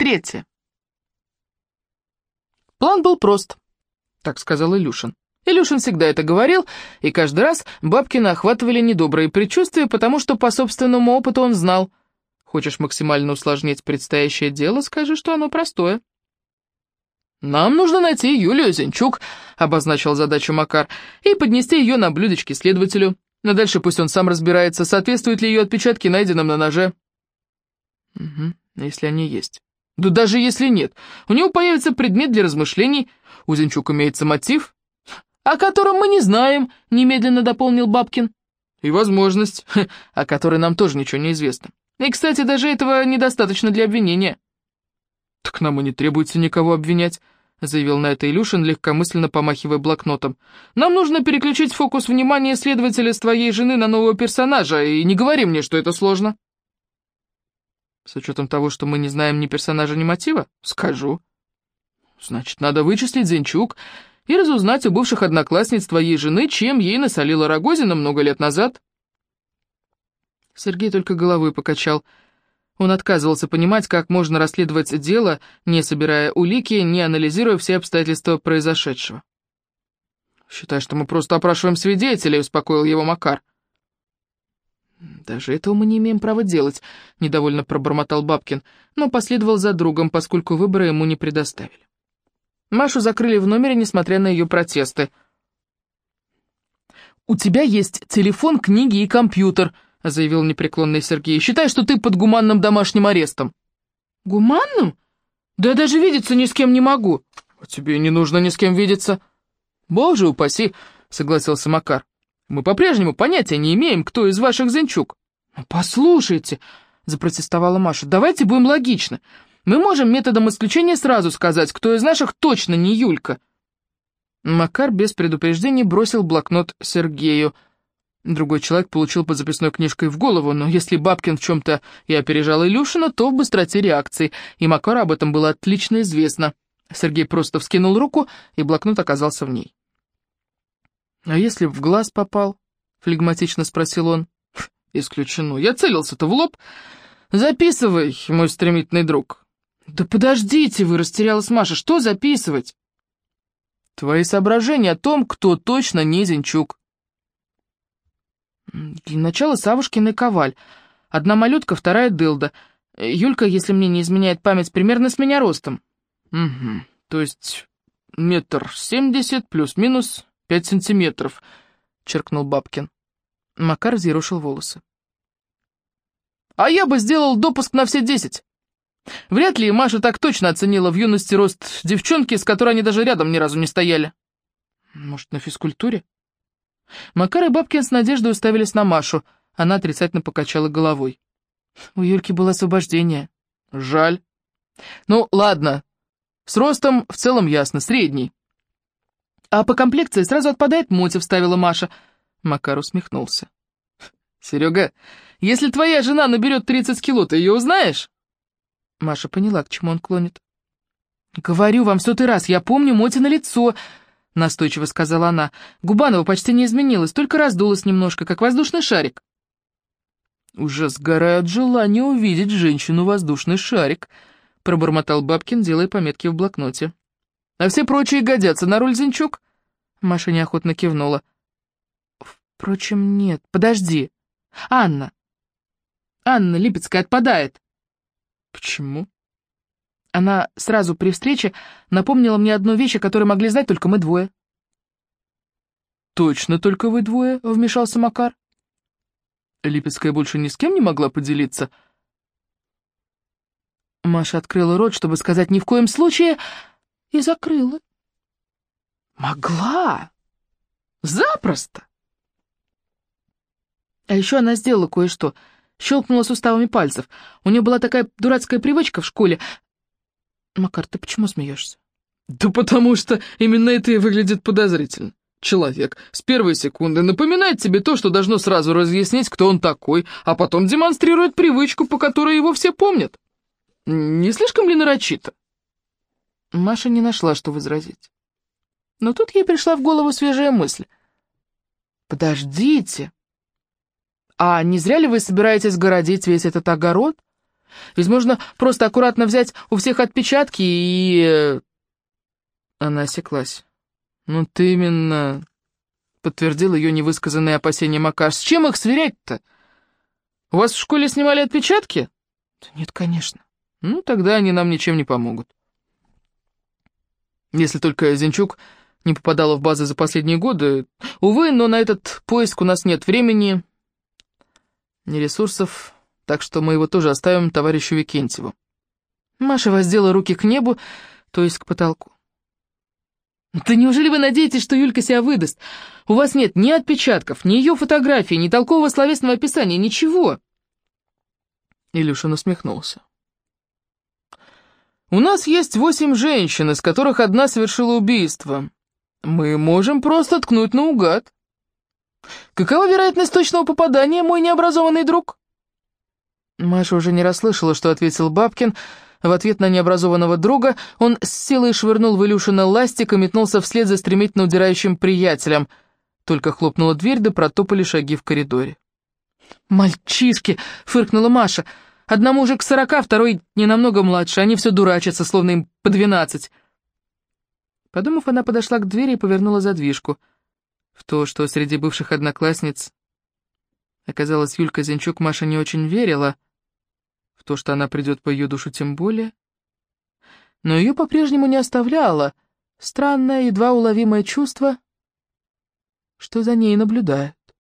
Третье. План был прост, так сказал Илюшин. Илюшин всегда это говорил, и каждый раз Бабкина охватывали недобрые предчувствия, потому что по собственному опыту он знал. Хочешь максимально усложнить предстоящее дело, скажи, что оно простое. «Нам нужно найти Юлию Зинчук», — обозначил задачу Макар, «и поднести ее на блюдечке следователю. Но дальше пусть он сам разбирается, соответствуют ли ее отпечатки найденным на ноже». «Угу, если они есть». «Да даже если нет, у него появится предмет для размышлений. У Зинчук имеется мотив, о котором мы не знаем», — немедленно дополнил Бабкин. «И возможность, о которой нам тоже ничего не известно. И, кстати, даже этого недостаточно для обвинения». «Так нам и не требуется никого обвинять», — заявил на это Илюшин, легкомысленно помахивая блокнотом. «Нам нужно переключить фокус внимания следователя с твоей жены на нового персонажа, и не говори мне, что это сложно». «С учетом того, что мы не знаем ни персонажа, ни мотива?» «Скажу». «Значит, надо вычислить Зинчук и разузнать у бывших одноклассниц твоей жены, чем ей насолила Рогозина много лет назад». Сергей только головой покачал — он отказывался понимать, как можно расследовать дело, не собирая улики, не анализируя все обстоятельства произошедшего. «Считай, что мы просто опрашиваем свидетелей», — успокоил его Макар. «Даже этого мы не имеем права делать», — недовольно пробормотал Бабкин, но последовал за другом, поскольку выбора ему не предоставили. Машу закрыли в номере, несмотря на ее протесты. «У тебя есть телефон, книги и компьютер», —— заявил непреклонный Сергей. «Считай, что ты под гуманным домашним арестом». «Гуманным? Да я даже видеться ни с кем не могу». «А тебе не нужно ни с кем видеться». «Боже упаси», — согласился Макар. «Мы по-прежнему понятия не имеем, кто из ваших Зенчук». «Ну, «Послушайте», — запротестовала Маша, — «давайте будем логичны. Мы можем методом исключения сразу сказать, кто из наших точно не Юлька». Макар без предупреждения бросил блокнот Сергею — Другой человек получил под записной книжкой в голову, но если Бабкин в чем-то и опережал Илюшина, то в быстроте реакции, и Макару об этом было отлично известно. Сергей просто вскинул руку, и блокнот оказался в ней. «А если в глаз попал?» — флегматично спросил он. «Исключено. Я целился-то в лоб. Записывай, мой стремительный друг». «Да подождите вы!» — растерялась Маша. «Что записывать?» «Твои соображения о том, кто точно не Зинчук». Для начала Савушкин и Коваль. Одна малютка, вторая Дылда. Юлька, если мне не изменяет память, примерно с меня ростом. Угу, то есть метр семьдесят плюс-минус пять сантиметров, черкнул Бабкин. Макар взъерушил волосы. А я бы сделал допуск на все десять. Вряд ли Маша так точно оценила в юности рост девчонки, с которой они даже рядом ни разу не стояли. Может, на физкультуре? Макар и Бабкин с надеждой уставились на Машу. Она отрицательно покачала головой. У Юльки было освобождение. Жаль. Ну, ладно. С ростом в целом ясно, средний. А по комплекции сразу отпадает мотив, вставила Маша. Макар усмехнулся. Серега, если твоя жена наберет 30 кило, ты ее узнаешь? Маша поняла, к чему он клонит. «Говорю вам сотый раз, я помню Мотина лицо», — настойчиво сказала она. Губанова почти не изменилась, только раздулась немножко, как воздушный шарик. «Уже сгорает желание увидеть женщину-воздушный шарик», — пробормотал Бабкин, делая пометки в блокноте. «А все прочие годятся на роль Зинчук?» Маша неохотно кивнула. «Впрочем, нет, подожди. Анна. Анна Липецкая отпадает». «Почему?» Она сразу при встрече напомнила мне одну вещь, о которой могли знать только мы двое. «Точно только вы двое?» — вмешался Макар. Липецкая больше ни с кем не могла поделиться. Маша открыла рот, чтобы сказать «ни в коем случае», и закрыла. «Могла! Запросто!» А еще она сделала кое-что. Щелкнула суставами пальцев. У нее была такая дурацкая привычка в школе Макар, ты почему смеешься? Да потому что именно это и выглядит подозрительно. Человек с первой секунды напоминает тебе то, что должно сразу разъяснить, кто он такой, а потом демонстрирует привычку, по которой его все помнят. Не слишком ли нарочито? Маша не нашла, что возразить. Но тут ей пришла в голову свежая мысль. «Подождите, а не зря ли вы собираетесь городить весь этот огород? Ведь можно просто аккуратно взять у всех отпечатки и... Она осеклась. «Ну ты именно...» — подтвердил ее невысказанные опасения Макаш. «С чем их сверять-то? У вас в школе снимали отпечатки?» «Да нет, конечно». «Ну, тогда они нам ничем не помогут». Если только Зинчук не попадала в базы за последние годы. Увы, но на этот поиск у нас нет времени, ни ресурсов, так что мы его тоже оставим товарищу Викентьеву. Маша воздела руки к небу, то есть к потолку. «Да неужели вы надеетесь, что Юлька себя выдаст? У вас нет ни отпечатков, ни ее фотографии, ни толкового словесного описания, ничего!» Илюшин усмехнулся. «У нас есть восемь женщин, из которых одна совершила убийство. Мы можем просто ткнуть наугад. Какова вероятность точного попадания, мой необразованный друг?» Маша уже не расслышала, что ответил Бабкин. В ответ на необразованного друга он с силой швырнул в Илюшина ластик и метнулся вслед за стремительно удирающим приятелем. Только хлопнула дверь, да протопали шаги в коридоре. «Мальчишки!» — фыркнула Маша. «Одному уже к сорока, второй не намного младше, они все дурачатся, словно им по двенадцать». Подумав, она подошла к двери и повернула задвижку. В то, что среди бывших одноклассниц оказалась Юлька Зинчук, Маша не очень верила. В то, что она придет по ее душу, тем более. Но ее по-прежнему не оставляло странное, едва уловимое чувство, что за ней наблюдают.